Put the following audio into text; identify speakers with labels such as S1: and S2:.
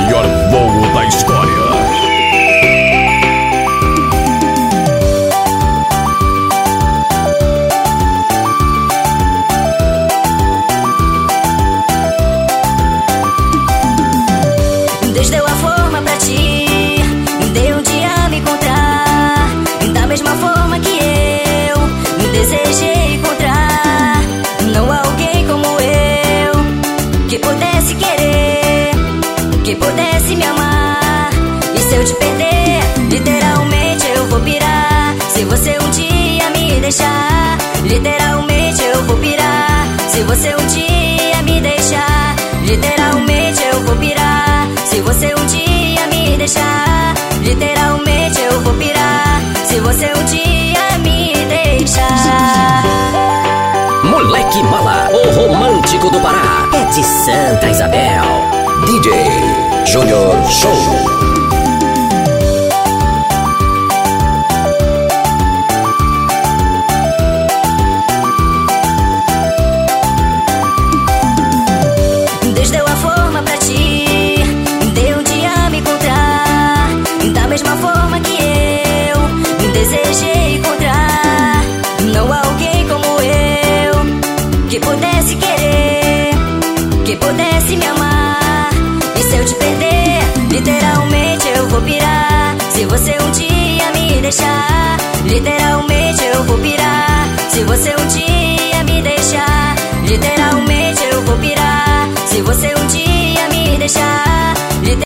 S1: maior voo da história.
S2: A forma pra ti, deu um dia a me encontrar. Da mesma forma que eu desejei contar que pudesse me amar. E se eu te perder, literalmente eu vou pirar. Se você um dia me deixar, literalmente eu vou pirar. Se você um dia me deixar, literalmente eu vou pirar. Se você um dia me deixar, literalmente eu vou pirar. Se você um dia me deixar.
S3: Moleque Mala, o romântico do Pará, é de Santa Isabel
S2: como eu que pudesse querer, que pudesse me amar. E se eu te perder, literalmente eu vou pirar. Se você um dia me deixar, literalmente eu vou pirar. Se você um dia